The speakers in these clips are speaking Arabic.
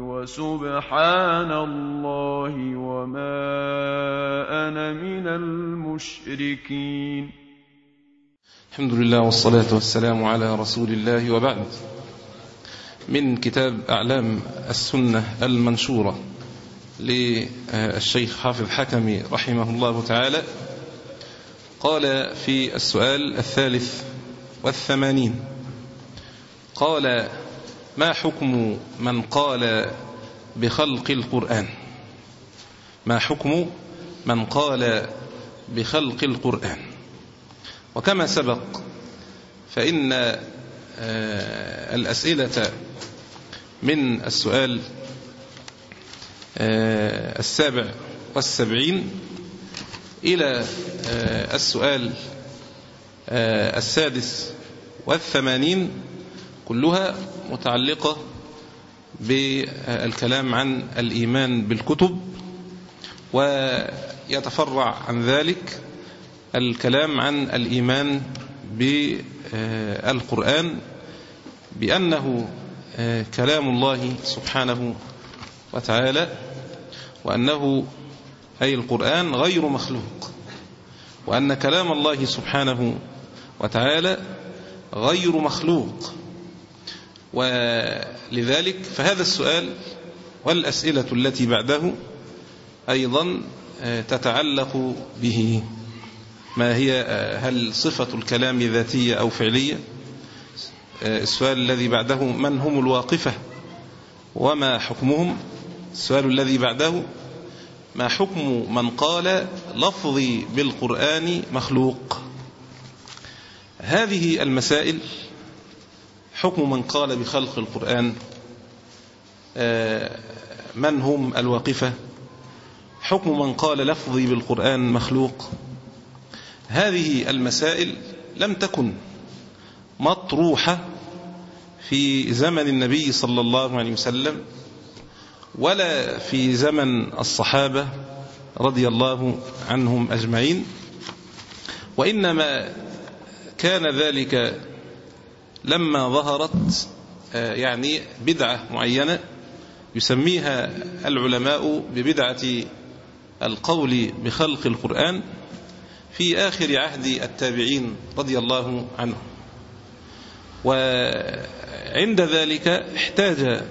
وسبحان الله وما أنا من المشركين. الحمد لله والصلاة والسلام على رسول الله وبعد. من كتاب أعلام السنة المنشورة للشيخ حافظ حكمي رحمه الله تعالى قال في السؤال الثالث والثمانين قال ما حكم من قال بخلق القرآن؟ ما حكم من قال بخلق القرآن؟ وكما سبق فإن الأسئلة من السؤال السابع والسبعين إلى السؤال السادس والثمانين كلها متعلقة بالكلام عن الإيمان بالكتب ويتفرع عن ذلك الكلام عن الإيمان بالقرآن بأنه كلام الله سبحانه وتعالى وأنه أي القرآن غير مخلوق وأن كلام الله سبحانه وتعالى غير مخلوق. ولذلك فهذا السؤال والأسئلة التي بعده أيضا تتعلق به. ما هي هل صفة الكلام ذاتية أو فعلية؟ السؤال الذي بعده من هم الواقفة؟ وما حكمهم؟ السؤال الذي بعده ما حكم من قال لفظي بالقرآن مخلوق؟ هذه المسائل حكم من قال بخلق القرآن من هم الواقفة؟ حكم من قال لفظي بالقرآن مخلوق؟ هذه المسائل لم تكن مطروحة في زمن النبي صلى الله عليه وسلم ولا في زمن الصحابة رضي الله عنهم أجمعين وإنما كان ذلك لما ظهرت يعني بدعة معينة يسميها العلماء ببدعة القول بخلق القرآن في آخر عهد التابعين رضي الله عنهم. وعند ذلك احتاج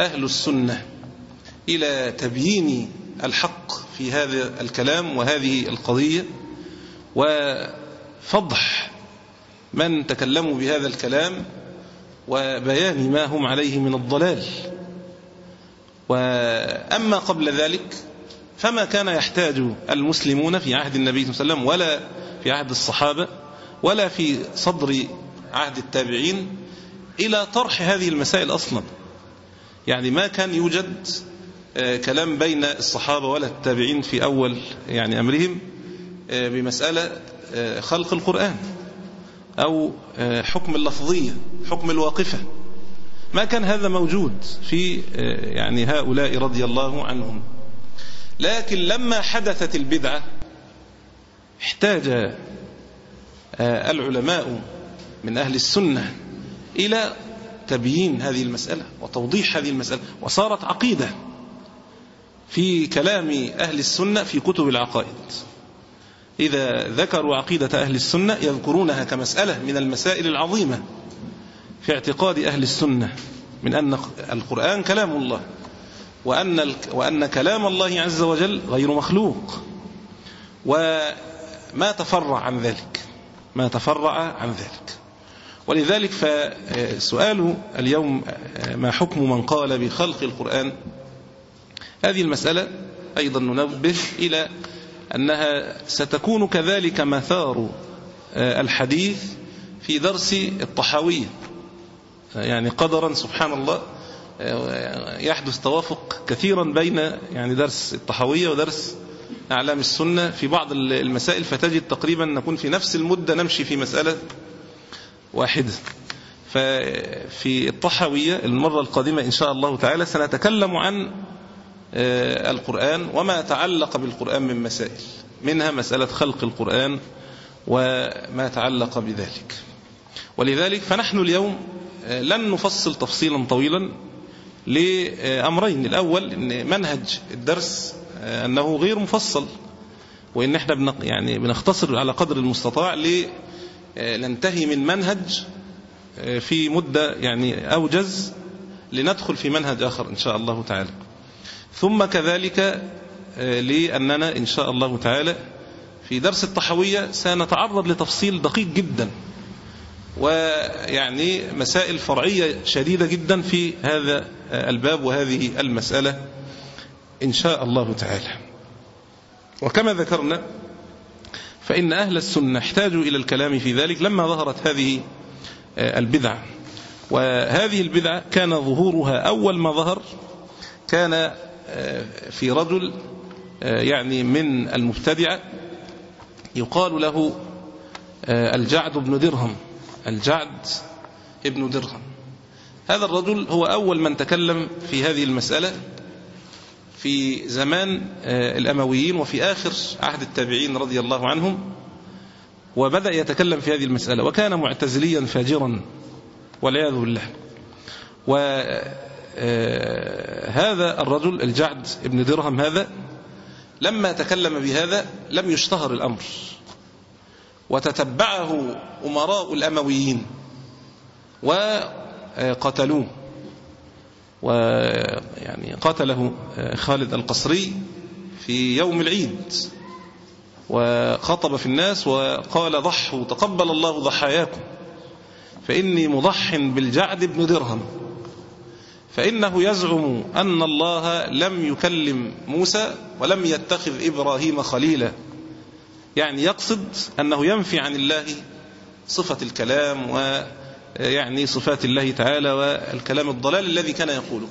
أهل السنة إلى تبيين الحق في هذا الكلام وهذه القضية وفضح من تكلموا بهذا الكلام وبيان ما هم عليه من الضلال. وأما قبل ذلك فما كان يحتاج المسلمون في عهد النبي صلى الله عليه وسلم ولا في عهد الصحابة ولا في صدر عهد التابعين إلى طرح هذه المسائل أصلا. يعني ما كان يوجد كلام بين الصحابة ولا التابعين في أول يعني أمرهم بمسألة خلق القرآن. أو حكم اللفظية حكم الواقفة. ما كان هذا موجود في يعني هؤلاء رضي الله عنهم. لكن لما حدثت البدعة احتاج العلماء من أهل السنة إلى تبيين هذه المسألة وتوضيح هذه المسألة. وصارت عقيدة في كلام أهل السنة في كتب العقائد. إذا ذكروا عقيدة أهل السنة يذكرونها كمسألة من المسائل العظيمة في اعتقاد أهل السنة من أن القرآن كلام الله وأن, وأن كلام الله عز وجل غير مخلوق وما تفرع عن ذلك ما تفرع عن ذلك. ولذلك فسؤال اليوم ما حكم من قال بخلق القرآن؟ هذه المسألة أيضا ننبه إلى أنها ستكون كذلك مثار الحديث في درس الطحاوية. يعني قدرا سبحان الله يحدث توافق كثيرا بين يعني درس الطحوية ودرس أعلام السنة في بعض المسائل فتجد تقريبا نكون في نفس المدة نمشي في مسألة واحدة. ففي الطحوية المرة القادمة إن شاء الله تعالى سنتكلم عن القرآن وما تعلق بالقرآن من مسائل منها مسألة خلق القرآن وما تعلق بذلك. ولذلك فنحن اليوم لن نفصل تفصيلا طويلا لأمرين. الأول أن منهج الدرس أنه غير مفصل وإن إحنا بنق يعني بنختصر على قدر المستطاع لننتهي من منهج في مدة يعني أوجز لندخل في منهج آخر إن شاء الله تعالى. ثم كذلك لأننا إن شاء الله تعالى في درس الطحوية سنتعرض لتفصيل دقيق جدا ويعني مسائل فرعية شديدة جدا في هذا الباب وهذه المسألة إن شاء الله تعالى. وكما ذكرنا فإن أهل السنة احتاجوا إلى الكلام في ذلك لما ظهرت هذه البدعة وهذه البدعة كان ظهورها أول ما ظهر كان في رجل يعني من المبتدعة يقال له الجعد بن درهم الجعد ابن درهم. هذا الرجل هو أول من تكلم في هذه المسألة في زمان الأمويين وفي آخر عهد التابعين رضي الله عنهم وبدأ يتكلم في هذه المسألة وكان معتزليا فاجرا والعياذ بالله. وهذا الرجل الجعد ابن درهم هذا لما تكلم بهذا لم يشتهر الأمر. وتتبعه أمراء الأمويين وقتلوه. ويعني قتله خالد القصري في يوم العيد. وخطب في الناس وقال ضحوا تقبل الله ضحاياكم فإني مضح بالجعد بن درهم. فإنه يزعم أن الله لم يكلم موسى ولم يتخذ إبراهيم خليلا. يعني يقصد أنه ينفي عن الله صفة الكلام ويعني صفات الله تعالى والكلام الضلال الذي كان يقوله.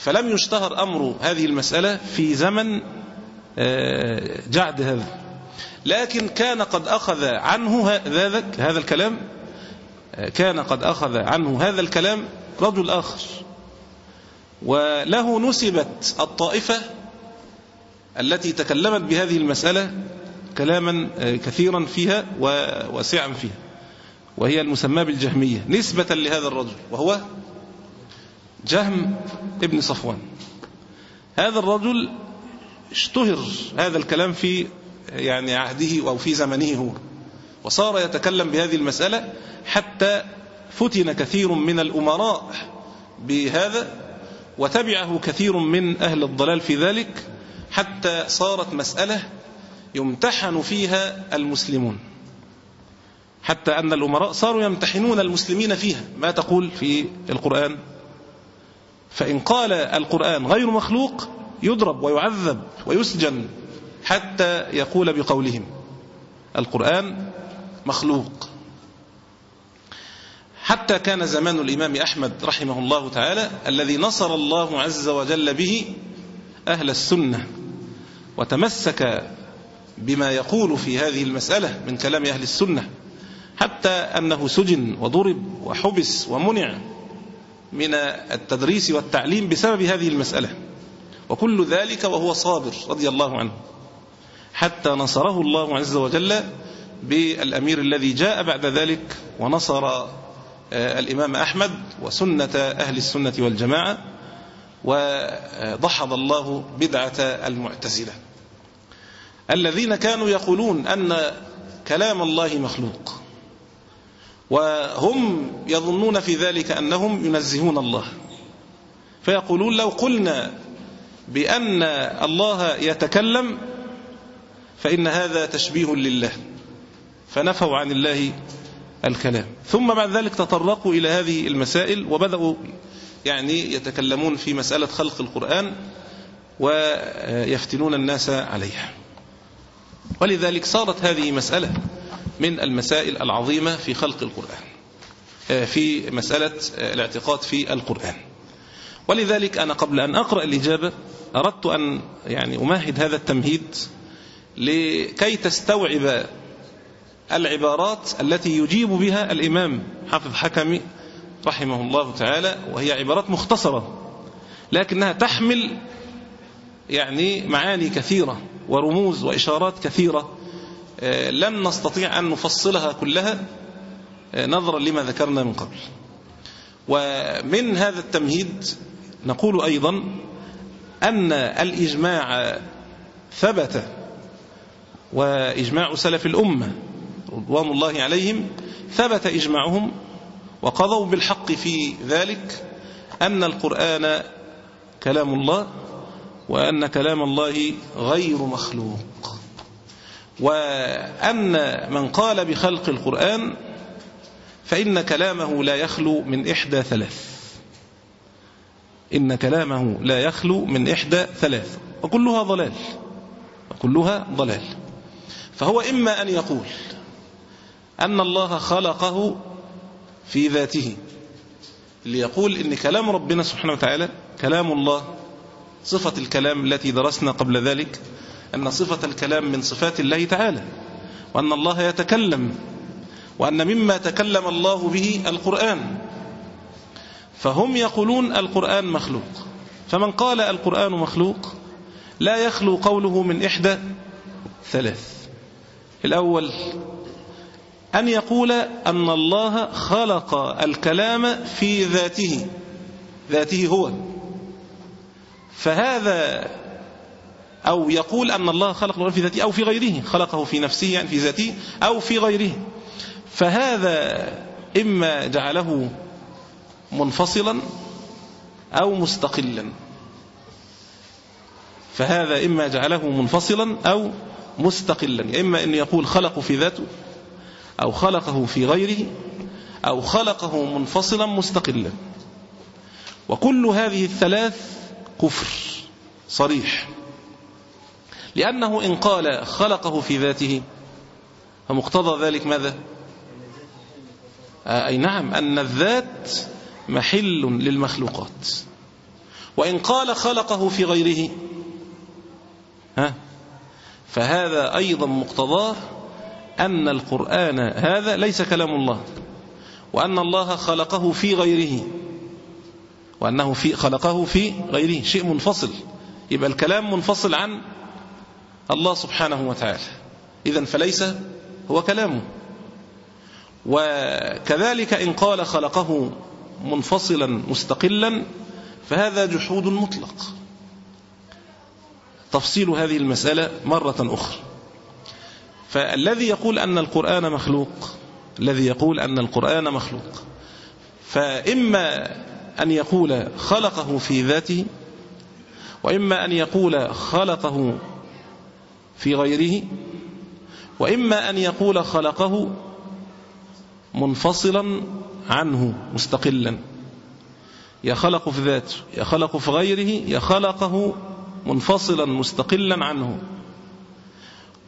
فلم يشتهر أمر هذه المسألة في زمن جعد هذا. لكن كان قد أخذ عنه هذا الكلام كان قد أخذ عنه هذا الكلام رجل آخر. وله نسبت الطائفة التي تكلمت بهذه المسألة كلاما كثيرا فيها وواسعا فيها وهي المسمى بالجهمية نسبة لهذا الرجل وهو جهم ابن صفوان. هذا الرجل اشتهر هذا الكلام في يعني عهده أو في زمنه هو. وصار يتكلم بهذه المسألة حتى فتن كثير من الأمراء بهذا وتبعه كثير من أهل الضلال في ذلك حتى صارت مسألة يمتحن فيها المسلمون. حتى أن الأمراء صاروا يمتحنون المسلمين فيها. ما تقول في القرآن؟ فإن قال القرآن غير مخلوق يضرب ويعذب ويسجن حتى يقول بقولهم. القرآن مخلوق. حتى كان زمان الإمام أحمد رحمه الله تعالى الذي نصر الله عز وجل به أهل السنة وتمسك بما يقول في هذه المسألة من كلام أهل السنة حتى أنه سجن وضرب وحبس ومنع من التدريس والتعليم بسبب هذه المسألة. وكل ذلك وهو صابر رضي الله عنه حتى نصره الله عز وجل بالأمير الذي جاء بعد ذلك ونصر الإمام أحمد وسنة أهل السنة والجماعة ودحض الله بدعة المعتزلة. الذين كانوا يقولون أن كلام الله مخلوق وهم يظنون في ذلك أنهم ينزهون الله. فيقولون لو قلنا بأن الله يتكلم فإن هذا تشبيه لله. فنفوا عن الله الكلام. ثم بعد ذلك تطرقوا إلى هذه المسائل وبدأوا يعني يتكلمون في مسألة خلق القرآن ويفتنون الناس عليها. ولذلك صارت هذه مسألة من المسائل العظيمة في خلق القرآن في مسألة الاعتقاد في القرآن. ولذلك أنا قبل أن أقرأ الإجابة أردت أن يعني أمهد هذا التمهيد لكي تستوعب العبارات التي يجيب بها الإمام حافظ حكمي رحمه الله تعالى وهي عبارات مختصرة لكنها تحمل يعني معاني كثيرة ورموز وإشارات كثيرة آه، لن نستطيع أن نفصلها كلها آه، نظرا لما ذكرنا من قبل. ومن هذا التمهيد نقول أيضا أن الإجماع ثبت وإجماع سلف الأمة رضوان الله عليهم ثبت إجماعهم وقضوا بالحق في ذلك أن القرآن كلام الله وأن كلام الله غير مخلوق. وأن من قال بخلق القرآن فإن كلامه لا يخلو من إحدى ثلاث. إن كلامه لا يخلو من إحدى ثلاث. وكلها ضلال. وكلها ضلال. فهو إما أن يقول أن الله خلقه في ذاته ليقول إن كلام ربنا سبحانه وتعالى كلام الله صفة الكلام التي درسنا قبل ذلك أن صفة الكلام من صفات الله تعالى وأن الله يتكلم وأن مما تكلم الله به القرآن. فهم يقولون القرآن مخلوق فمن قال القرآن مخلوق لا يخلو قوله من إحدى ثلاث. الأول أن يقول أن الله خلق الكلام في ذاته ذاته هو. فهذا أو يقول أن الله خلق في ذاته أو في غيره خلقه في نفسه يعني في ذاته أو في غيره. فهذا إما جعله منفصلا أو مستقلا. فهذا إما جعله منفصلا أو مستقلا. إما أن يقول خلقه في ذاته أو خلقه في غيره أو خلقه منفصلا مستقلا. وكل هذه الثلاث كفر صريح. لأنه إن قال خلقه في ذاته فمقتضى ذلك ماذا؟ آه، أي نعم أن الذات محل للمخلوقات. وإن قال خلقه في غيره ها فهذا أيضا مقتضاه أن القرآن هذا ليس كلام الله وأن الله خلقه في غيره وأنه في خلقه في غيره شيء منفصل. يبقى الكلام منفصل عن الله سبحانه وتعالى. إذا فليس هو كلامه. وكذلك إن قال خلقه منفصلا مستقلا فهذا جحود مطلق. تفصيل هذه المسألة مرة أخرى. فالذي يقول أن القرآن مخلوق الذي يقول أن القرآن مخلوق فإما أن يقول خلقه في ذاته وإما أن يقول خلقه في غيره وإما أن يقول خلقه منفصلا عنه مستقلا. يخلق في ذاته يخلق في غيره يخلقه منفصلا مستقلا عنه.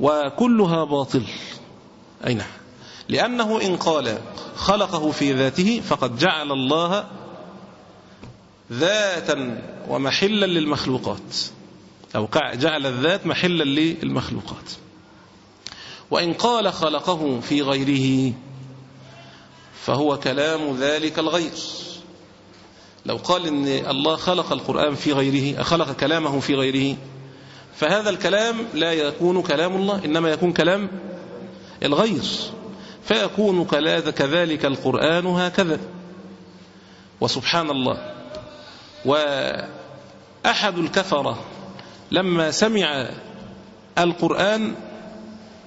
وكلها باطل. أي نعم لأنه إن قال خلقه في ذاته فقد جعل الله ذاتا ومحلا للمخلوقات. أو جعل الذات محلا للمخلوقات. وإن قال خلقه في غيره فهو كلام ذلك الغير. لو قال إن الله خلق القرآن في غيره خلق كلامه في غيره فهذا الكلام لا يكون كلام الله إنما يكون كلام الغير فيكون كذلك القرآن هكذا. وسبحان الله. وأحد الكفرة لما سمع القرآن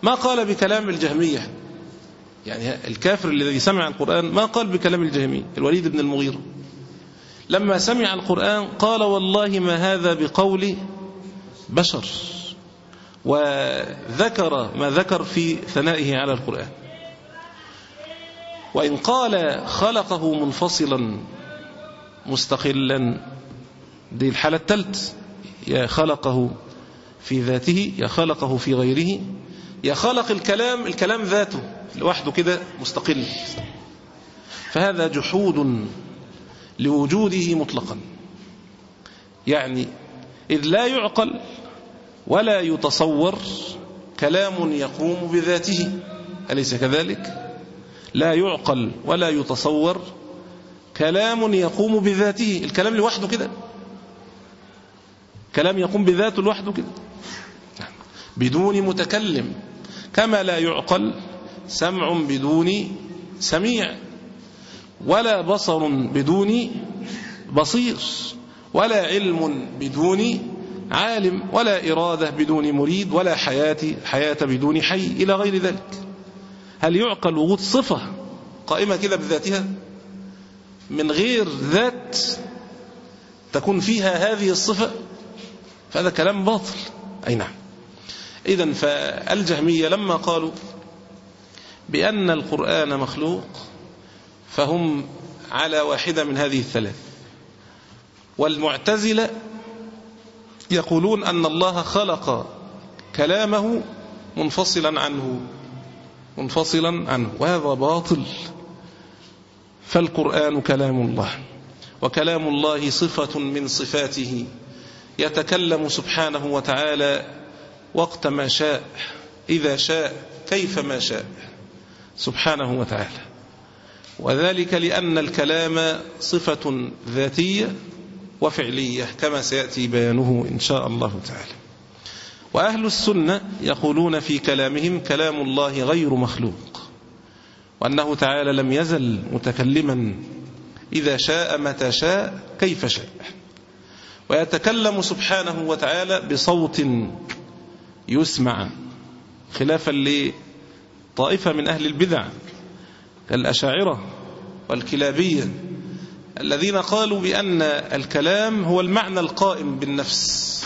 ما قال بكلام الجهمية. يعني الكافر الذي سمع القرآن ما قال بكلام الجهمية الوليد بن المغيرة. لما سمع القرآن قال والله ما هذا بقول بشر وذكر ما ذكر في ثنائه على القرآن. وإن قال خلقه منفصلا مستقلا دي الحالة الثالث. يا خلقه في ذاته يا خلقه في غيره. يا خلق الكلام الكلام ذاته لوحده كده مستقل. فهذا جحود لوجوده مطلقا. يعني إذ لا يعقل ولا يتصور كلام يقوم بذاته. أليس كذلك؟ لا يعقل ولا يتصور كلام يقوم بذاته. الكلام لوحده كده. كلام يقوم بذاته لوحده كده. بدون متكلم. كما لا يعقل سمع بدون سميع. ولا بصر بدون بصير. ولا علم بدون عالم ولا إرادة بدون مريد ولا حياة حياة بدون حي إلى غير ذلك. هل يعقل وجود صفة قائمة كده بذاتها؟ من غير ذات تكون فيها هذه الصفة؟ فهذا كلام باطل. أي نعم. إذا فالجهمية لما قالوا بأن القرآن مخلوق فهم على واحدة من هذه الثلاث والمعتزلة يقولون أن الله خلق كلامه منفصلا عنه منفصلا عنه وهذا باطل. فالقرآن كلام الله وكلام الله صفة من صفاته. يتكلم سبحانه وتعالى وقت ما شاء إذا شاء كيف ما شاء سبحانه وتعالى. وذلك لأن الكلام صفة ذاتية وفعلية كما سيأتي بيانه إن شاء الله تعالى. وأهل السنة يقولون في كلامهم كلام الله غير مخلوق وأنه تعالى لم يزل متكلما إذا شاء متى شاء كيف شاء. ويتكلم سبحانه وتعالى بصوت يسمع خلافا لطائفة من أهل البدع كالأشاعرة والكلابية. الذين قالوا بأن الكلام هو المعنى القائم بالنفس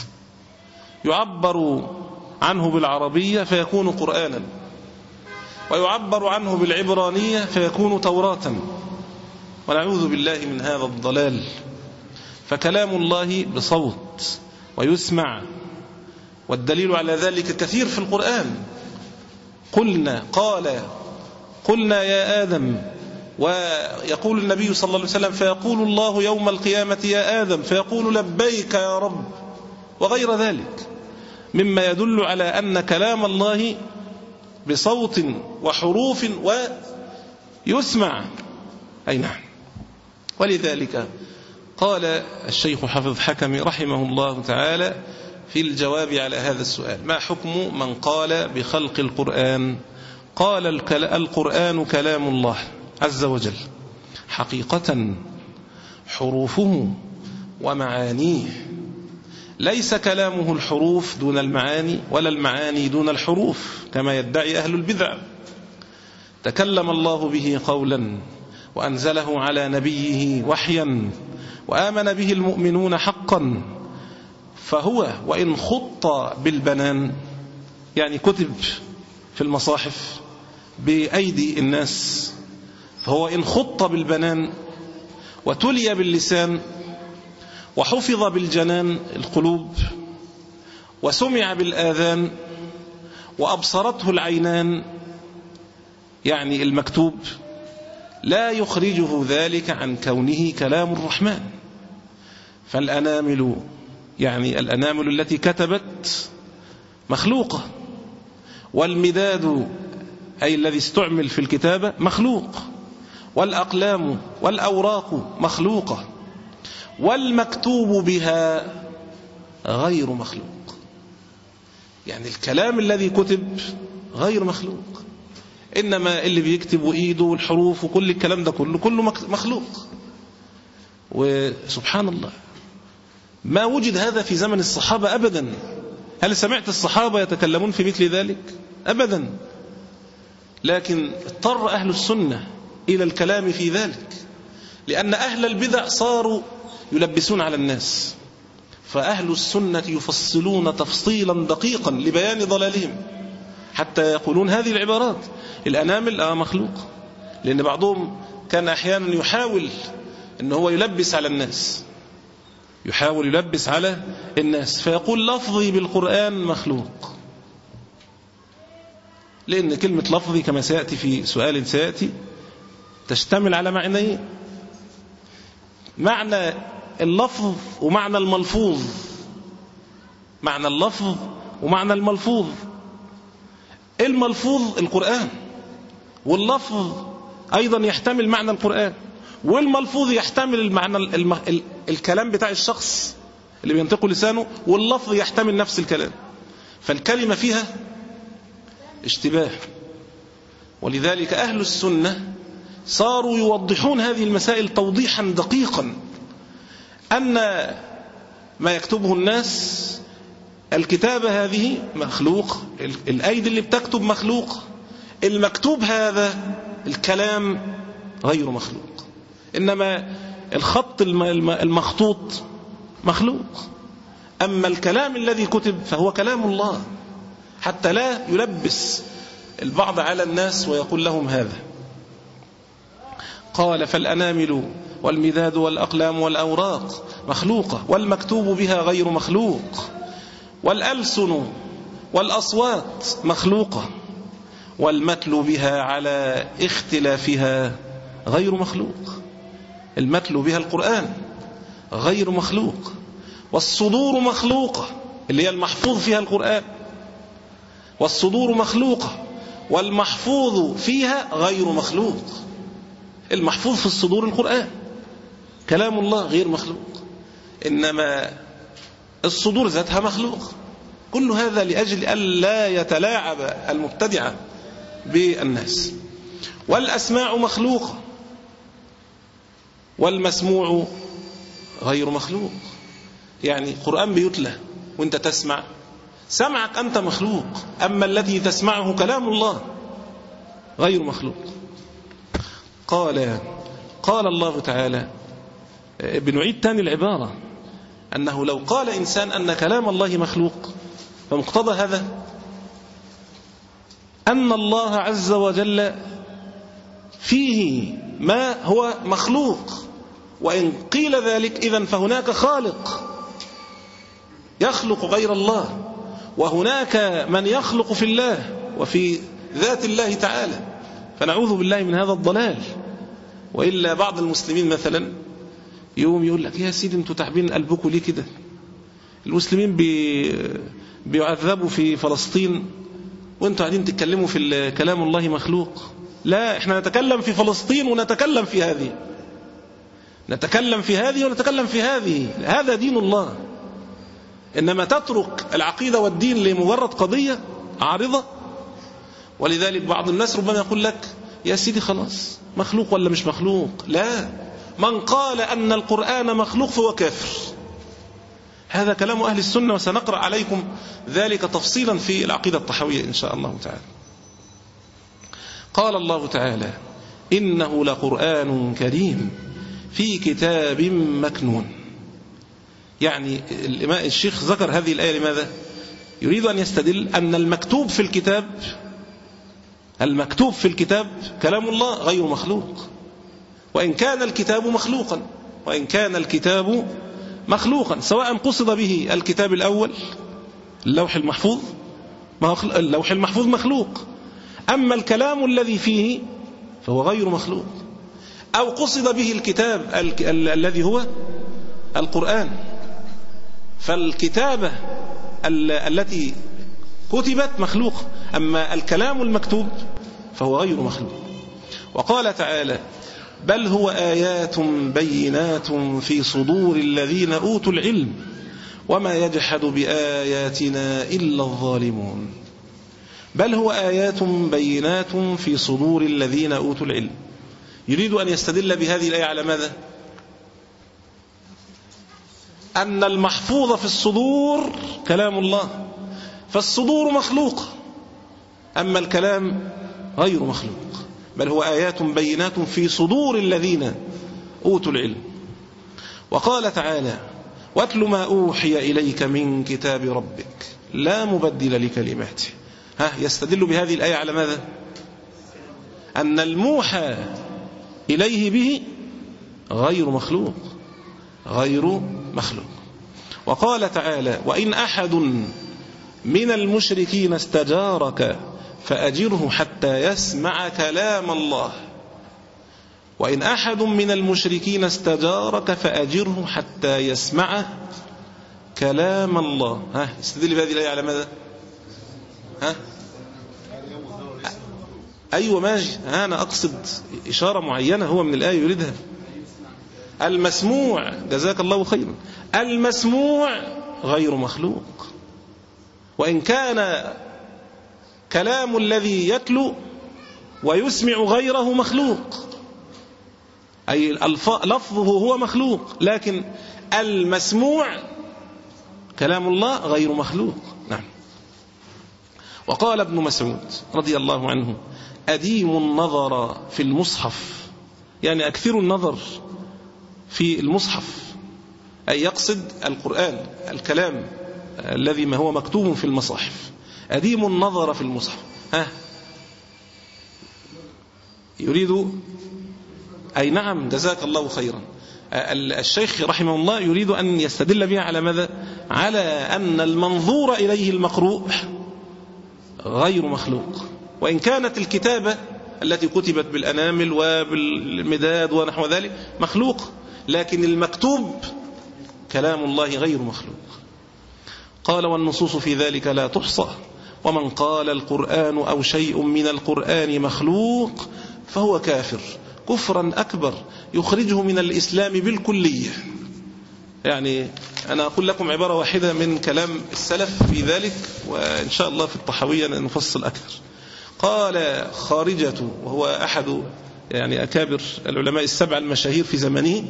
يعبر عنه بالعربية فيكون قرآنا ويعبر عنه بالعبرانية فيكون توراة ونعوذ بالله من هذا الضلال. فكلام الله بصوت ويسمع والدليل على ذلك كثير في القرآن. قلنا قال قلنا يا آدم ويقول النبي صلى الله عليه وسلم فيقول الله يوم القيامة يا آدم فيقول لبيك يا رب. وغير ذلك مما يدل على أن كلام الله بصوت وحروف ويسمع. أي نعم. ولذلك قال الشيخ حافظ حكمي رحمه الله تعالى في الجواب على هذا السؤال ما حكم من قال بخلق القرآن؟ قال القرآن كلام الله. عز وجل. حقيقة حروفه ومعانيه. ليس كلامه الحروف دون المعاني ولا المعاني دون الحروف كما يدعي أهل البدع. تكلم الله به قولا وأنزله على نبيه وحيا وآمن به المؤمنون حقا. فهو وإن خط بالبنان يعني كتب في المصاحف بأيدي الناس فهو إن خط بالبنان وتلي باللسان وحفظ بالجنان القلوب وسمع بالآذان وأبصرته العينان يعني المكتوب لا يخرجه ذلك عن كونه كلام الرحمن. فالأنامل يعني الأنامل التي كتبت مخلوقة والمداد أي الذي استعمل في الكتابة مخلوق. والأقلام والأوراق مخلوقة والمكتوب بها غير مخلوق. يعني الكلام الذي كتب غير مخلوق. إنما اللي بيكتب وإيده والحروف وكل الكلام ده كله كله مخلوق. وسبحان الله ما وجد هذا في زمن الصحابة أبدا. هل سمعت الصحابة يتكلمون في مثل ذلك؟ أبدا. لكن اضطر أهل السنة إلى الكلام في ذلك. لأن أهل البدع صاروا يلبسون على الناس. فأهل السنة يفصلون تفصيلا دقيقا لبيان ضلالهم حتى يقولون هذه العبارات. الأنامل آه مخلوق. لأن بعضهم كان أحيانا يحاول أن هو يلبس على الناس. يحاول يلبس على الناس. فيقول لفظي بالقرآن مخلوق. لأن كلمة لفظي كما سيأتي في سؤال سيأتي تشتمل على معنيين معنى اللفظ ومعنى الملفوظ. معنى اللفظ ومعنى الملفوظ. الملفوظ؟ القرآن. واللفظ أيضا يحتمل معنى القرآن. والملفوظ يحتمل المعنى الم... ال... الكلام بتاع الشخص اللي بينطقه لسانه واللفظ يحتمل نفس الكلام. فالكلمة فيها اشتباه. ولذلك أهل السنة صاروا يوضحون هذه المسائل توضيحا دقيقا أن ما يكتبه الناس الكتابة هذه مخلوق الأيدي اللي بتكتب مخلوق المكتوب هذا الكلام غير مخلوق. إنما الخط المخطوط مخلوق. أما الكلام الذي كتب فهو كلام الله. حتى لا يلبس البعض على الناس ويقول لهم هذا. قال فالأنامل والمداد والأقلام والأوراق مخلوقة والمكتوب بها غير مخلوق والألسن والأصوات مخلوقة والمتل بها على اختلافها غير مخلوق المتل بها القرآن غير مخلوق والصدور مخلوقة اللي هي المحفوظ فيها القرآن والصدور مخلوقة والمحفوظ فيها غير مخلوق المحفوظ في الصدور القرآن. كلام الله غير مخلوق. إنما الصدور ذاتها مخلوق. كل هذا لأجل ألا يتلاعب المبتدعة بالناس. والأسماع مخلوقة والمسموع غير مخلوق. يعني قرآن بيتلى وانت تسمع. سمعك أنت مخلوق. أما الذي تسمعه كلام الله غير مخلوق. قال قال الله تعالى بنعيد تاني العبارة أنه لو قال إنسان أن كلام الله مخلوق فمقتضى هذا؟ أن الله عز وجل فيه ما هو مخلوق وإن قيل ذلك إذا فهناك خالق يخلق غير الله وهناك من يخلق في الله وفي ذات الله تعالى. فنعوذ بالله من هذا الضلال. وإلا بعض المسلمين مثلا يوم يقول لك يا سيدي أنتوا تعبين قلبكم ليه كده؟ المسلمين بي بيعذبوا في فلسطين وأنتوا قاعدين تتكلموا في كلام الله مخلوق. لا إحنا نتكلم في فلسطين ونتكلم في هذه. نتكلم في هذه ونتكلم في هذه. هذا دين الله. إنما تترك العقيدة والدين لمجرد قضية عارضة ولذلك بعض الناس ربما يقول لك يا سيدي خلاص مخلوق ولا مش مخلوق؟ لا. من قال أن القرآن مخلوق فهو كافر. هذا كلام أهل السنة وسنقرأ عليكم ذلك تفصيلا في العقيدة الطحوية إن شاء الله تعالى. قال الله تعالى إنه لقرآن كريم في كتاب مكنون. يعني الشيخ ذكر هذه الآية لماذا؟ يريد أن يستدل أن المكتوب في الكتاب المكتوب في الكتاب كلام الله غير مخلوق. وإن كان الكتاب مخلوقا وإن كان الكتاب مخلوقا سواء قصد به الكتاب الأول اللوح المحفوظ اللوح المحفوظ مخلوق. أما الكلام الذي فيه فهو غير مخلوق. أو قصد به الكتاب الذي هو القرآن. فالكتابة التي كتبت مخلوق أما الكلام المكتوب فهو غير مخلوق. وقال تعالى بل هو آيات بينات في صدور الذين أوتوا العلم وما يجحد بآياتنا إلا الظالمون. بل هو آيات بينات في صدور الذين أوتوا العلم. يريد أن يستدل بهذه الآية على ماذا؟ أن المحفوظ في الصدور كلام الله. فالصدور مخلوق أما الكلام غير مخلوق بل هو آيات بينات في صدور الذين أوتوا العلم. وقال تعالى واتل ما أوحي إليك من كتاب ربك لا مبدل لكلماته. ها يستدل بهذه الآية على ماذا؟ أن الموحى إليه به غير مخلوق غير مخلوق. وقال تعالى وإن أحد من المشركين استجارك فأجره حتى يسمع كلام الله. وإن أحد من المشركين استجارك فأجره حتى يسمع كلام الله. ها استدل بهذه الآية على ماذا؟ ها؟ أيوة ماشي. أنا أقصد إشارة معينة هو من الآية يريدها. المسموع جزاك الله خيرا. المسموع غير مخلوق. وإن كان كلام الذي يتلو ويسمع غيره مخلوق أي لفظه هو مخلوق لكن المسموع كلام الله غير مخلوق. نعم. وقال ابن مسعود رضي الله عنه أديم النظر في المصحف يعني أكثر النظر في المصحف أي يقصد القرآن الكلام. الذي ما هو مكتوب في المصاحف. أديم النظر في المصحف. ها؟ يريد أي نعم جزاك الله خيرا. الشيخ رحمه الله يريد أن يستدل بها على ماذا؟ على أن المنظور إليه المقروء غير مخلوق. وإن كانت الكتابة التي كتبت بالأنامل وبالمداد ونحو ذلك مخلوق لكن المكتوب كلام الله غير مخلوق. قال والنصوص في ذلك لا تحصى. ومن قال القرآن أو شيء من القرآن مخلوق فهو كافر كفرا أكبر يخرجه من الإسلام بالكلية. يعني أنا أقول لكم عبارة واحدة من كلام السلف في ذلك وإن شاء الله في الطحوية نفصل أكثر. قال خارجة وهو أحد يعني أكابر العلماء السبع المشاهير في زمنه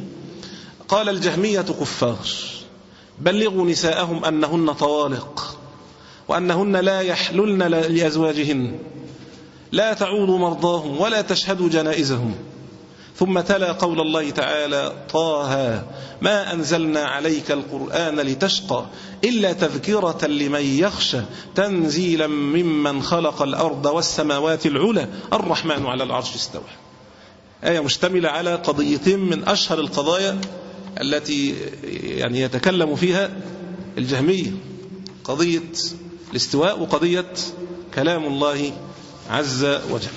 قال الجهمية كفار. بلغوا نساءهم أنهن طوالق وأنهن لا يحللن لأزواجهن. لا تعود مرضاهم ولا تشهد جنائزهم. ثم تلا قول الله تعالى طه ما أنزلنا عليك القرآن لتشقى إلا تذكرة لمن يخشى تنزيلا ممن خلق الأرض والسماوات العلى. الرحمن على العرش استوى. آية مشتملة على قضيتين من أشهر القضايا. التي يعني يتكلم فيها الجهمية قضية الاستواء وقضية كلام الله عز وجل.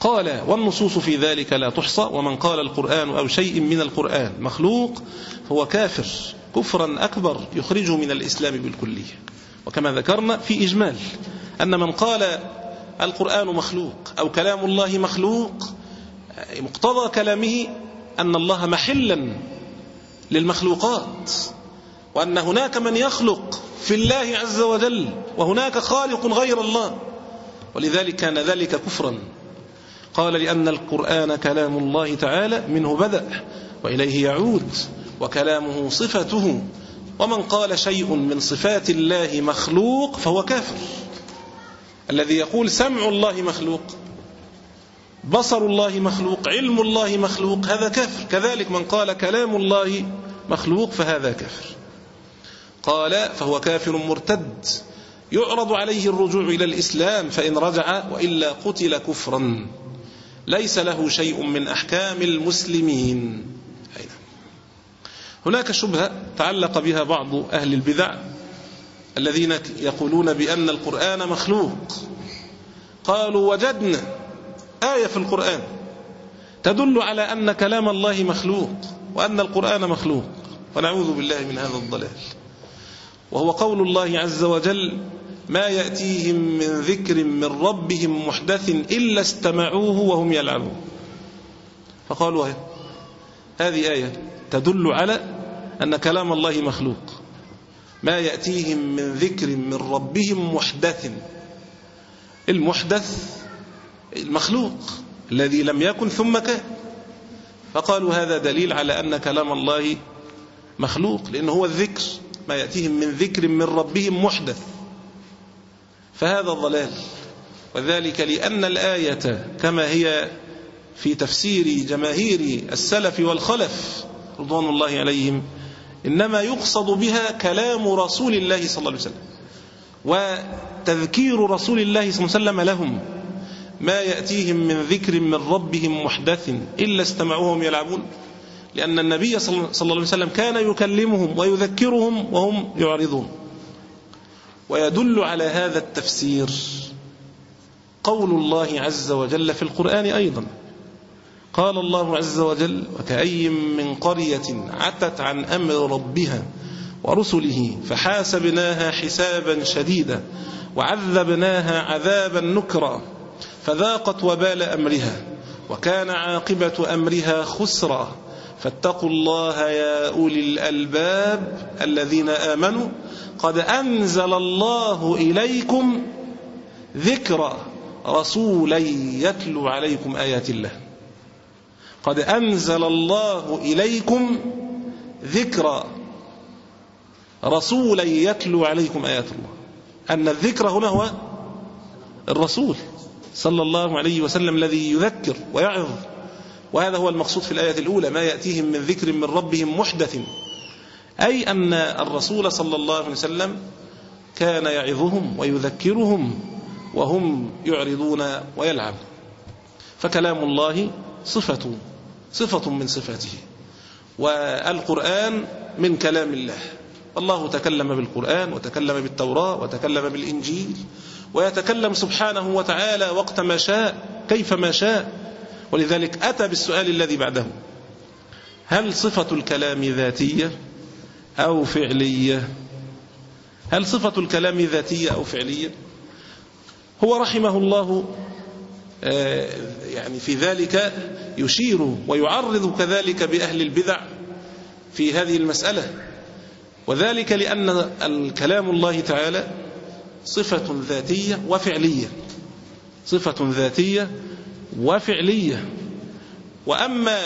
قال والنصوص في ذلك لا تحصى ومن قال القرآن أو شيء من القرآن مخلوق هو كافر كفرا أكبر يخرجه من الإسلام بالكلية. وكما ذكرنا في إجمال أن من قال القرآن مخلوق أو كلام الله مخلوق مقتضى كلامه أن الله محلا للمخلوقات وأن هناك من يخلق في الله عز وجل وهناك خالق غير الله ولذلك كان ذلك كفرا. قال لأن القرآن كلام الله تعالى منه بدأ وإليه يعود وكلامه صفته ومن قال شيء من صفات الله مخلوق فهو كافر. الذي يقول سمع الله مخلوق بصر الله مخلوق علم الله مخلوق هذا كافر كذلك من قال كلام الله مخلوق فهذا كافر قال فهو كافر مرتد. يعرض عليه الرجوع إلى الإسلام فإن رجع وإلا قتل كفرا. ليس له شيء من أحكام المسلمين. هناك شبهة تعلق بها بعض أهل البدع الذين يقولون بأن القرآن مخلوق. قالوا وجدنا آية في القرآن تدل على أن كلام الله مخلوق وأن القرآن مخلوق ونعوذ بالله من هذا الضلال. وهو قول الله عز وجل ما يأتيهم من ذكر من ربهم محدث إلا استمعوه وهم يلعبون. فقالوا هذه آية تدل على أن كلام الله مخلوق. ما يأتيهم من ذكر من ربهم محدث. المحدث المخلوق الذي لم يكن ثم كان. فقالوا هذا دليل على أن كلام الله مخلوق لأنه هو الذكر ما يأتيهم من ذكر من ربهم محدث. فهذا ضلال وذلك لأن الآية كما هي في تفسير جماهير السلف والخلف رضوان الله عليهم إنما يقصد بها كلام رسول الله صلى الله عليه وسلم. وتذكير رسول الله صلى الله عليه وسلم لهم. ما يأتيهم من ذكر من ربهم محدث إلا استمعوهم يلعبون. لأن النبي صلى الله عليه وسلم كان يكلمهم ويذكرهم وهم يعرضون. ويدل على هذا التفسير قول الله عز وجل في القرآن أيضا. قال الله عز وجل وكأي من قرية عتت عن أمر ربها ورسله فحاسبناها حسابا شديدا وعذبناها عذابا نكرا فذاقت وبال أمرها وكان عاقبة أمرها خسرا. فاتقوا الله يا أولي الألباب الذين آمنوا. قد أنزل الله إليكم ذكرى رسولا يتلو عليكم آيات الله. قد أنزل الله إليكم ذكرى رسولا يتلو عليكم آيات الله. أن الذكر هنا هو الرسول. صلى الله عليه وسلم الذي يذكر ويعظ. وهذا هو المقصود في الآية الأولى ما يأتيهم من ذكر من ربهم محدث. أي أن الرسول صلى الله عليه وسلم كان يعظهم ويذكرهم وهم يعرضون ويلعبون فكلام الله صفة صفة من صفاته. والقرآن من كلام الله. الله تكلم بالقرآن وتكلم بالتوراة وتكلم بالإنجيل. ويتكلم سبحانه وتعالى وقت ما شاء كيف ما شاء. ولذلك أتى بالسؤال الذي بعده. هل صفة الكلام ذاتية أو فعلية؟ هل صفة الكلام ذاتية أو فعلية؟ هو رحمه الله آه، يعني في ذلك يشير ويعرض كذلك بأهل البدع في هذه المسألة. وذلك لأن الكلام الله تعالى صفة ذاتية وفعلية. صفة ذاتية وفعلية. وأما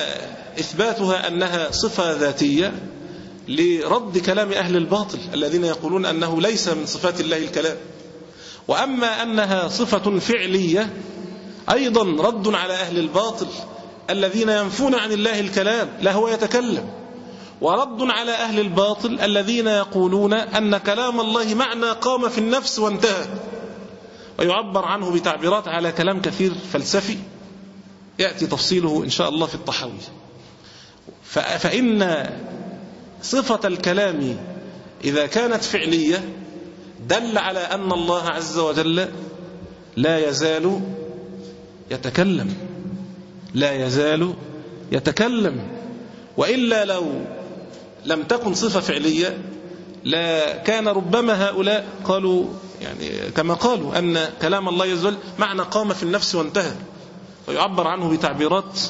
إثباتها أنها صفة ذاتية لرد كلام أهل الباطل الذين يقولون أنه ليس من صفات الله الكلام. وأما أنها صفة فعلية أيضا رد على أهل الباطل الذين ينفون عن الله الكلام لا هو يتكلم. ورد على أهل الباطل الذين يقولون أن كلام الله معنى قام في النفس وانتهى. ويعبر عنه بتعبيرات على كلام كثير فلسفي. يأتي تفصيله إن شاء الله في الطحاوي. فإن صفة الكلام إذا كانت فعلية دل على أن الله عز وجل لا يزال يتكلم. لا يزال يتكلم. وإلا لو لم تكن صفة فعلية لا كان ربما هؤلاء قالوا يعني كما قالوا أن كلام الله عز وجل معنى قام في النفس وانتهى ويعبر عنه بتعبيرات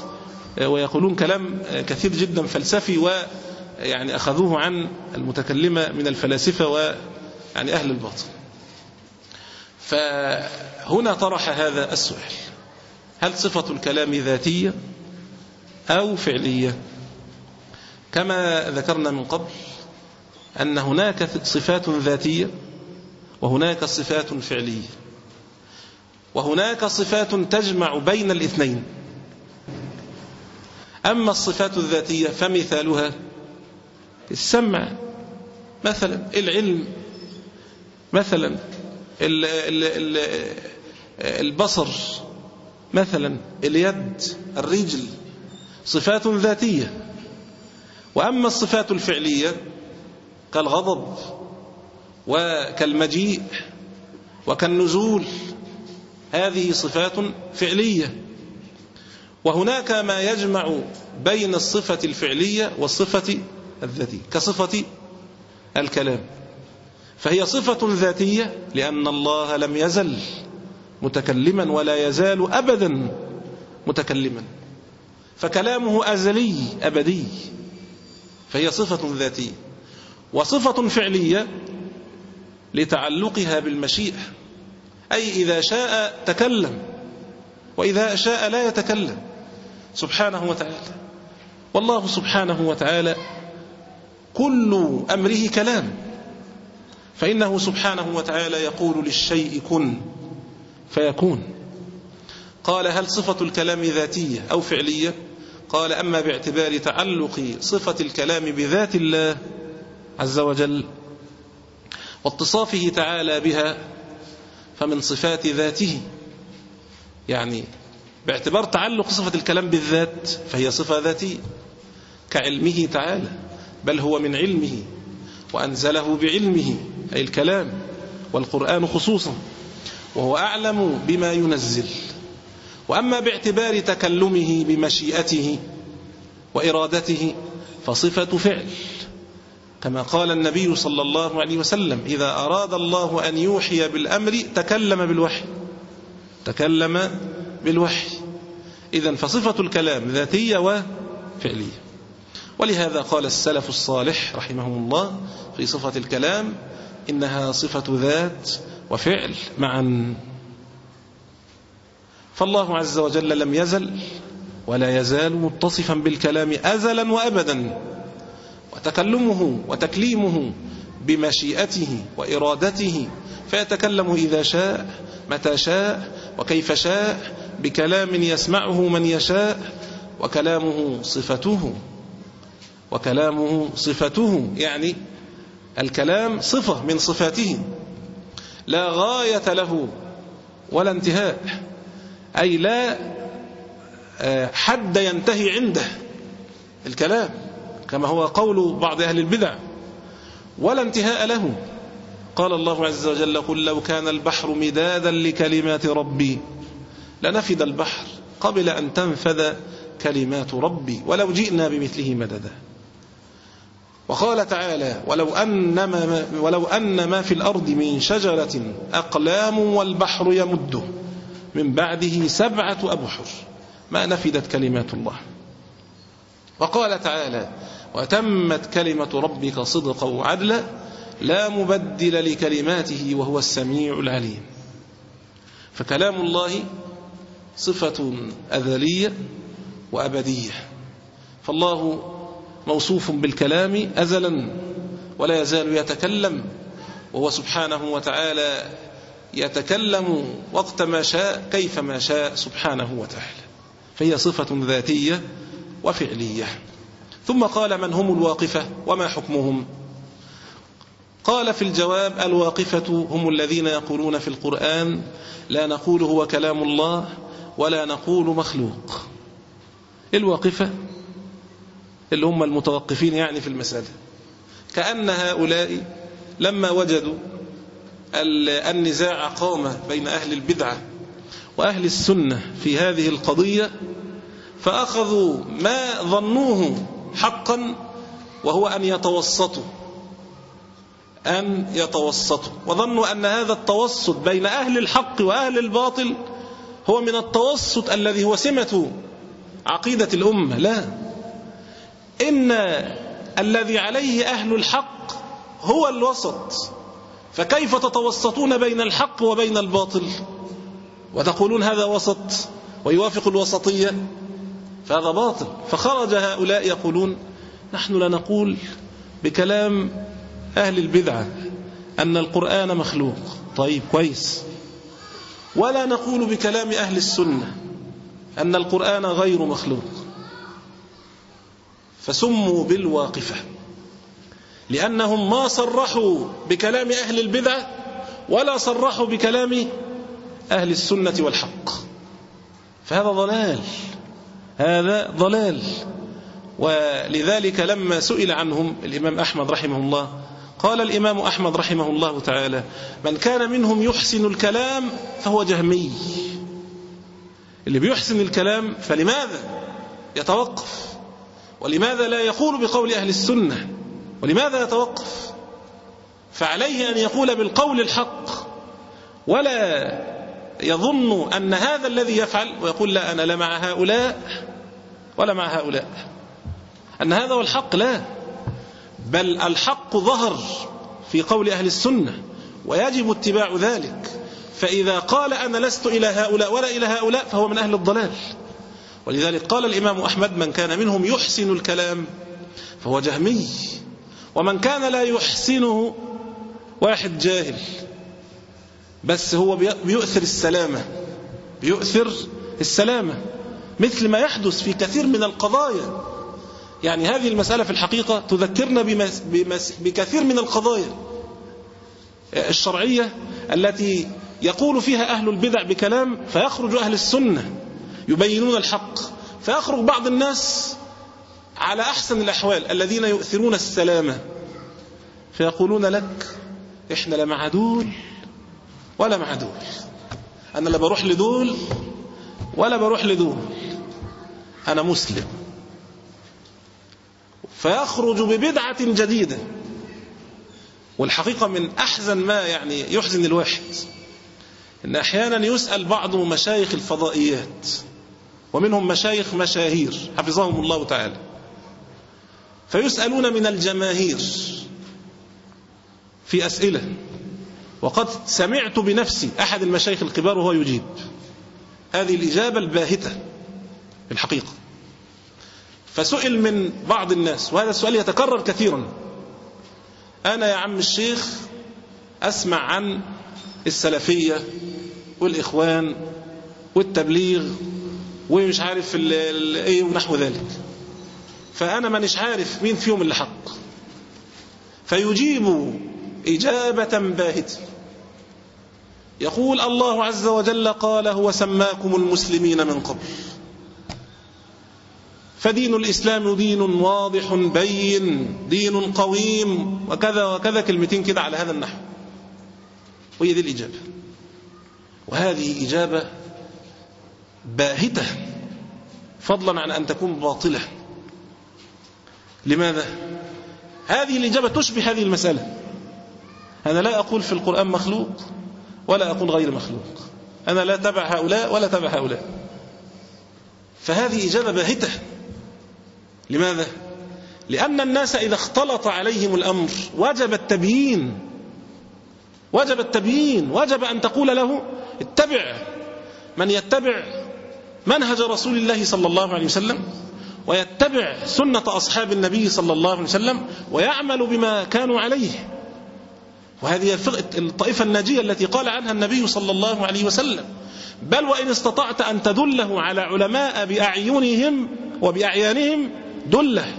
ويقولون كلام كثير جدا فلسفي ويعني أخذوه عن المتكلمة من الفلاسفة ويعني أهل الباطل. فهنا طرح هذا السؤال هل صفة الكلام ذاتية أو فعلية؟ كما ذكرنا من قبل أن هناك صفات ذاتية وهناك صفات فعلية وهناك صفات تجمع بين الاثنين. أما الصفات الذاتية فمثالها السمع مثلا العلم مثلا البصر مثلا اليد الرجل صفات ذاتية. وأما الصفات الفعلية كالغضب وكالمجيء وكالنزول هذه صفات فعلية. وهناك ما يجمع بين الصفة الفعلية والصفة الذاتية كصفة الكلام. فهي صفة ذاتية لأن الله لم يزل متكلما ولا يزال أبدا متكلما. فكلامه أزلي أبدي. فهي صفة ذاتية وصفة فعلية لتعلقها بالمشيئة أي إذا شاء تكلم وإذا شاء لا يتكلم سبحانه وتعالى. والله سبحانه وتعالى كل أمره كلام فإنه سبحانه وتعالى يقول للشيء كن فيكون. قال هل صفة الكلام ذاتية أو فعلية؟ قال أما باعتبار تعلق صفة الكلام بذات الله عز وجل واتصافه تعالى بها فمن صفات ذاته. يعني باعتبار تعلق صفة الكلام بالذات فهي صفة ذاتية كعلمه تعالى بل هو من علمه وأنزله بعلمه أي الكلام والقرآن خصوصا وهو أعلم بما ينزل. وأما باعتبار تكلمه بمشيئته وإرادته فصفة فعل كما قال النبي صلى الله عليه وسلم إذا أراد الله أن يوحي بالأمر تكلم بالوحي تكلم بالوحي. إذا فصفة الكلام ذاتية وفعلية. ولهذا قال السلف الصالح رحمهم الله في صفة الكلام إنها صفة ذات وفعل معا. فالله عز وجل لم يزل ولا يزال متصفا بالكلام أزلا وأبدا وتكلمه وتكليمه بمشيئته وإرادته فيتكلم إذا شاء متى شاء وكيف شاء بكلام يسمعه من يشاء وكلامه صفته وكلامه صفته يعني الكلام صفة من صفاته لا غاية له ولا انتهاء. أي لا آه، حد ينتهي عنده. الكلام كما هو قول بعض أهل البدع. ولا انتهاء له. قال الله عز وجل قل لو كان البحر مدادا لكلمات ربي لنفد البحر قبل أن تنفذ كلمات ربي ولو جئنا بمثله مددا. وقال تعالى ولو أن ما, ولو أن ما في الأرض من شجرة أقلام والبحر يمده. من بعده سبعة أبحر ما نفدت كلمات الله. وقال تعالى وتمت كلمة ربك صدقا وعدلا لا مبدل لكلماته وهو السميع العليم. فكلام الله صفة أذلية وأبدية. فالله موصوف بالكلام أزلا ولا يزال يتكلم وهو سبحانه وتعالى يتكلم وقت ما شاء كيف ما شاء سبحانه وتعالى. فهي صفة ذاتية وفعلية. ثم قال من هم الواقفة وما حكمهم؟ قال في الجواب الواقفة هم الذين يقولون في القرآن لا نقول هو كلام الله ولا نقول مخلوق. الواقفة اللي هم المتوقفين يعني في المسألة. كأن هؤلاء لما وجدوا النزاع قام بين أهل البدعة وأهل السنة في هذه القضية فأخذوا ما ظنوه حقا وهو أن يتوسطوا أن يتوسطوا وظنوا أن هذا التوسط بين أهل الحق وأهل الباطل هو من التوسط الذي هو سمة عقيدة الأمة لا إن الذي عليه أهل الحق هو الوسط. فكيف تتوسطون بين الحق وبين الباطل؟ وتقولون هذا وسط ويوافق الوسطية فهذا باطل. فخرج هؤلاء يقولون نحن لا نقول بكلام أهل البدعة أن القرآن مخلوق. طيب كويس. ولا نقول بكلام أهل السنة أن القرآن غير مخلوق. فسموا بالواقفة. لأنهم ما صرحوا بكلام أهل البدعة ولا صرحوا بكلام أهل السنة والحق. فهذا ضلال هذا ضلال. ولذلك لما سئل عنهم الإمام أحمد رحمه الله قال الإمام أحمد رحمه الله تعالى من كان منهم يحسن الكلام فهو جهمي. اللي بيحسن الكلام فلماذا يتوقف؟ ولماذا لا يقول بقول أهل السنة؟ ولماذا يتوقف؟ فعليه أن يقول بالقول الحق ولا يظن أن هذا الذي يفعل ويقول لا أنا لا مع هؤلاء ولا مع هؤلاء. أن هذا هو الحق لا. بل الحق ظهر في قول أهل السنة ويجب اتباع ذلك. فإذا قال أنا لست إلى هؤلاء ولا إلى هؤلاء فهو من أهل الضلال. ولذلك قال الإمام أحمد من كان منهم يحسن الكلام فهو جهمي. ومن كان لا يحسنه واحد جاهل بس هو بيؤثر السلامة بيؤثر السلامة مثل ما يحدث في كثير من القضايا. يعني هذه المسألة في الحقيقة تذكرنا بمس بمس بكثير من القضايا. الشرعية التي يقول فيها أهل البدع بكلام فيخرج أهل السنة يبينون الحق فيخرج بعض الناس على أحسن الأحوال الذين يؤثرون السلامة فيقولون لك إحنا لا مع دول ولا مع دول. أنا لا بروح لدول ولا بروح لدول. أنا مسلم. فيخرج ببدعة جديدة. والحقيقة من أحزن ما يعني يحزن الواحد إن أحيانا يسأل بعض مشايخ الفضائيات ومنهم مشايخ مشاهير حفظهم الله تعالى. فيسألون من الجماهير في أسئلة. وقد سمعت بنفسي أحد المشايخ الكبار وهو يجيب. هذه الإجابة الباهتة الحقيقة. فسئل من بعض الناس وهذا السؤال يتكرر كثيرا. أنا يا عم الشيخ أسمع عن السلفية والإخوان والتبليغ ومش عارف إيه ونحو ذلك. فأنا مانيش عارف مين فيهم اللي حق. فيجيب إجابة باهتة يقول الله عز وجل قال هو سماكم المسلمين من قبل. فدين الإسلام دين واضح بين دين قويم وكذا وكذا كلمتين كده على هذا النحو. وهي دي الإجابة. وهذه إجابة باهتة. فضلا عن أن تكون باطلة. لماذا؟ هذه الإجابة تشبه هذه المسألة. أنا لا أقول في القرآن مخلوق ولا أقول غير مخلوق. أنا لا تبع هؤلاء ولا تبع هؤلاء. فهذه إجابة باهتة. لماذا؟ لأن الناس إذا اختلط عليهم الأمر وجب التبيين. وجب التبيين. وجب أن تقول له اتبع من يتبع منهج رسول الله صلى الله عليه وسلم. ويتبع سنة أصحاب النبي صلى الله عليه وسلم ويعمل بما كانوا عليه. وهذه الطائفة الناجية التي قال عنها النبي صلى الله عليه وسلم. بل وإن استطعت أن تدله على علماء بأعينهم وبأعيانهم دله.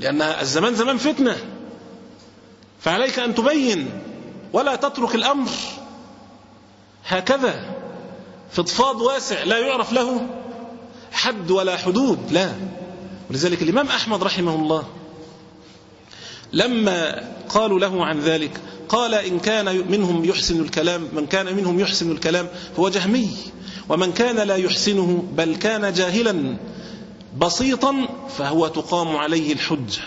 لأن الزمان زمان فتنة. فعليك أن تبين ولا تترك الأمر. هكذا فضفاض واسع لا يعرف له حد ولا حدود لا. ولذلك الإمام أحمد رحمه الله لما قالوا له عن ذلك قال إن كان منهم يحسن الكلام من كان منهم يحسن الكلام هو جهمي ومن كان لا يحسنه بل كان جاهلا بسيطا فهو تقام عليه الحجة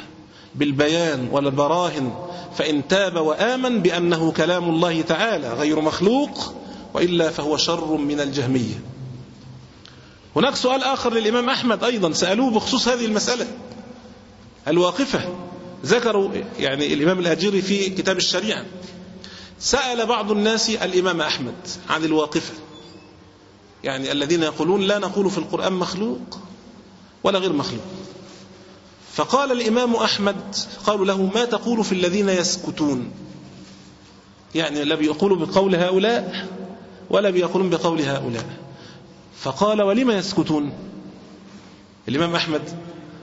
بالبيان والبراهن فإن تاب وآمن بأنه كلام الله تعالى غير مخلوق وإلا فهو شر من الجهمية. هناك سؤال آخر للإمام أحمد أيضا سألوه بخصوص هذه المسألة الواقفة. ذكروا يعني الإمام الهجيري في كتاب الشريعة. سأل بعض الناس الإمام أحمد عن الواقفة. يعني الذين يقولون لا نقول في القرآن مخلوق ولا غير مخلوق. فقال الإمام أحمد قالوا له ما تقول في الذين يسكتون؟ يعني لا بيقولوا بقول هؤلاء ولا بيقولون بقول هؤلاء. فقال ولم يسكتون؟ الإمام أحمد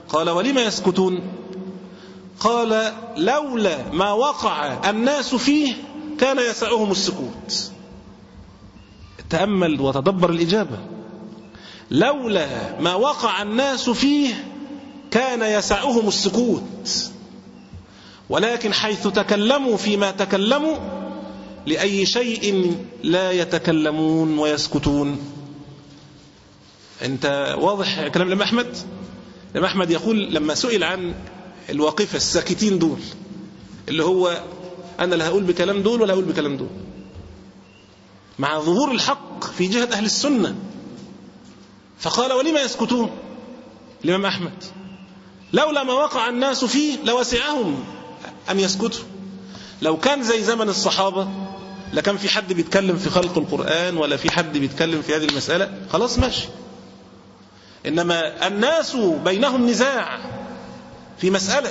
قال ولم يسكتون؟ قال لولا ما وقع الناس فيه كان يسعهم السكوت. تأمل وتدبر الإجابة. لولا ما وقع الناس فيه كان يسعهم السكوت. ولكن حيث تكلموا فيما تكلموا لأي شيء لا يتكلمون ويسكتون. أنت واضح كلام الإمام أحمد؟ الإمام أحمد يقول لما سئل عن الواقفة الساكتين دول اللي هو أنا لا هقول بكلام دول ولا هقول بكلام دول. مع ظهور الحق في جهة أهل السنة. فقال ولما يسكتون؟ الإمام أحمد. لولا ما وقع الناس فيه لوسعهم أن يسكتوا. لو كان زي زمن الصحابة لكان في حد بيتكلم في خلق القرآن ولا في حد بيتكلم في هذه المسألة خلاص ماشي. إنما الناس بينهم نزاع في مسألة.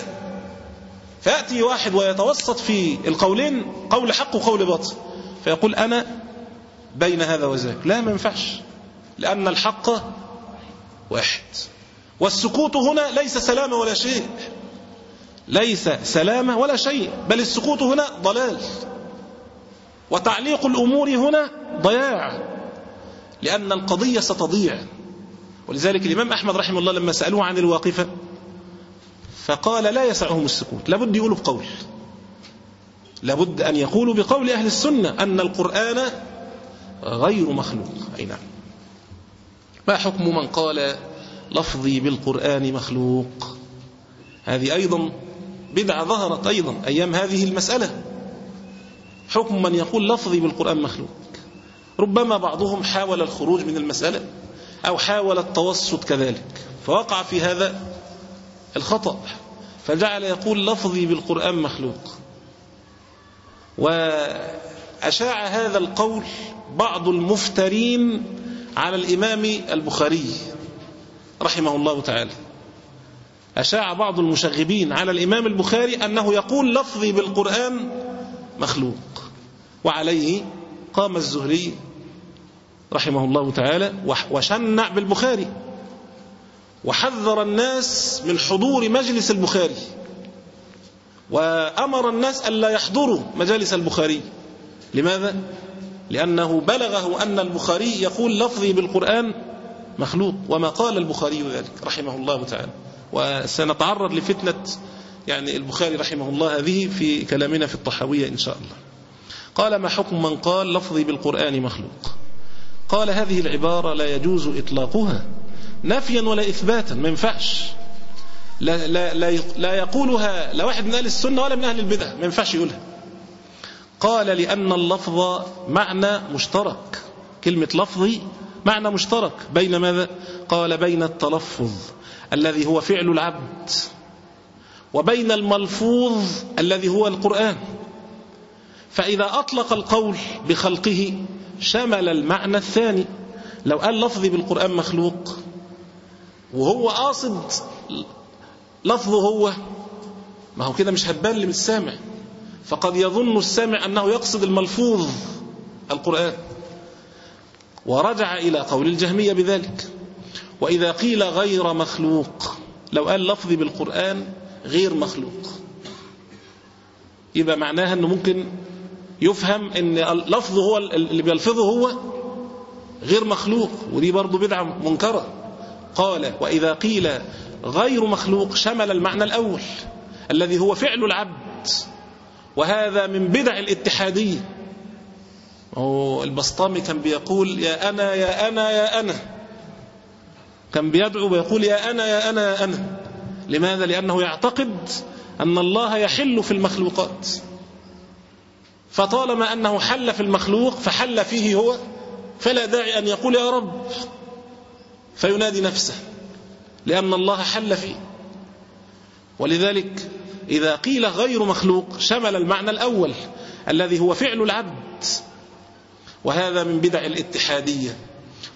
فيأتي واحد ويتوسط في القولين قول حق وقول باطل فيقول أنا بين هذا وذاك. لا ما ينفعش لأن الحق واحد. والسكوت هنا ليس سلامة ولا شيء. ليس سلامة ولا شيء بل السكوت هنا ضلال. وتعليق الأمور هنا ضياع لأن القضية ستضيع. ولذلك الإمام أحمد رحمه الله لما سألوه عن الواقفة فقال لا يسعهم السكوت لابد يقولوا بقول. لابد أن يقولوا بقول أهل السنة أن القرآن غير مخلوق. أي نعم. ما حكم من قال لفظي بالقرآن مخلوق؟ هذه أيضا بدعة ظهرت أيضا أيام هذه المسألة. حكم من يقول لفظي بالقرآن مخلوق؟ ربما بعضهم حاول الخروج من المسألة. أو حاول التوسط كذلك. فوقع في هذا الخطأ. فجعل يقول لفظي بالقرآن مخلوق. وأشاع هذا القول بعض المفترين على الإمام البخاري رحمه الله تعالى. أشاع بعض المشغبين على الإمام البخاري أنه يقول لفظي بالقرآن مخلوق. وعليه قام الزهري رحمه الله تعالى وشنع بالبخاري وحذر الناس من حضور مجلس البخاري وأمر الناس ألا يحضروا مجالس البخاري. لماذا؟ لأنه بلغه أن البخاري يقول لفظي بالقرآن مخلوق وما قال البخاري ذلك رحمه الله تعالى. وسنتعرض لفتنة يعني البخاري رحمه الله هذه في كلامنا في الطحاوية إن شاء الله. قال ما حكم من قال لفظي بالقرآن مخلوق قال هذه العبارة لا يجوز إطلاقها. نفيا ولا إثباتا ما ينفعش. لا, لا, لا, لا يقولها لا واحد من أهل السنة ولا من أهل البدع ما ينفعش يقولها. قال لأن اللفظ معنى مشترك. كلمة لفظي معنى مشترك. بين ماذا؟ قال بين التلفظ الذي هو فعل العبد وبين الملفوظ الذي هو القرآن. فإذا أطلق القول بخلقه شمل المعنى الثاني. لو قال لفظي بالقرآن مخلوق وهو قاصد لفظه هو ما هو كده مش هتبان للسامع فقد يظن السامع أنه يقصد الملفوظ القرآن. ورجع إلى قول الجهمية بذلك. وإذا قيل غير مخلوق لو قال لفظي بالقرآن غير مخلوق. يبقى معناها أنه ممكن يفهم أن اللفظ هو اللي بيلفظه هو غير مخلوق ودي برضو بدعة منكرة. قال وإذا قيل غير مخلوق شمل المعنى الأول الذي هو فعل العبد وهذا من بدع الاتحادية. هو البسطامي كان بيقول يا أنا يا أنا يا أنا. كان بيدعو ويقول يا أنا يا أنا يا أنا. لماذا؟ لأنه يعتقد أن الله يحل في المخلوقات. فطالما أنه حل في المخلوق فحل فيه هو فلا داعي أن يقول يا رب. فينادي نفسه لأن الله حل فيه. ولذلك إذا قيل غير مخلوق شمل المعنى الأول الذي هو فعل العبد. وهذا من بدع الاتحادية.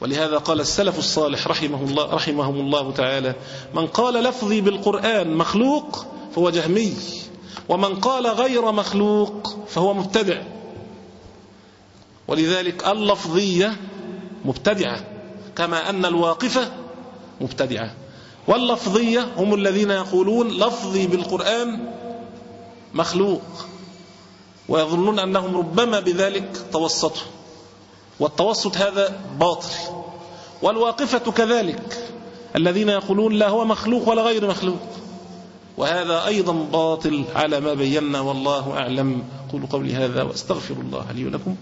ولهذا قال السلف الصالح رحمه الله رحمهم الله تعالى من قال لفظي بالقرآن مخلوق فهو جهمي. ومن قال غير مخلوق فهو مبتدع. ولذلك اللفظية مبتدعة كما أن الواقفة مبتدعة. واللفظية هم الذين يقولون لفظي بالقرآن مخلوق ويظنون أنهم ربما بذلك توسطوا. والتوسط هذا باطل. والواقفة كذلك الذين يقولون لا هو مخلوق ولا غير مخلوق. وهذا أيضا باطل على ما بينا والله أعلم. أقول قولي هذا وأستغفر الله لي ولكم.